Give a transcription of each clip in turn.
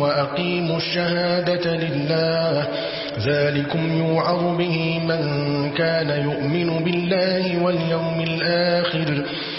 وأقيموا الشهادة لله. ذلكم يوعظ به من كان يؤمن بالله واليوم الآخر.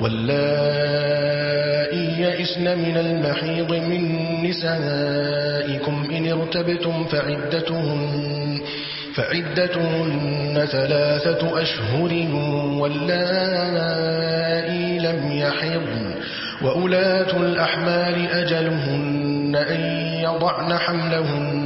واللائي يئسن من المحيض من نسائكم إن ارتبتم فعدتهن فعدتهن ثلاثة أشهر واللائي لم يحضن وأولاة الأحمال أجلهن أن يضعن حملهن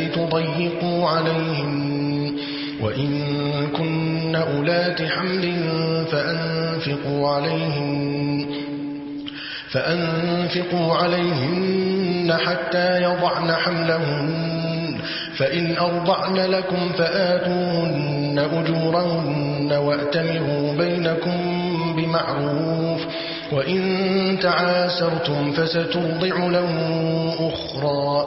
لتضيقوا عليهن وإن كن أولات حمل فأنفقوا عليهن فأنفقوا عليهن حتى يضعن حملهن. فإن أرضعن لكم فآتوهن أجورهن وأتمروا بينكم بمعروف. وإن تعاسرتم فسترضع له أخرى.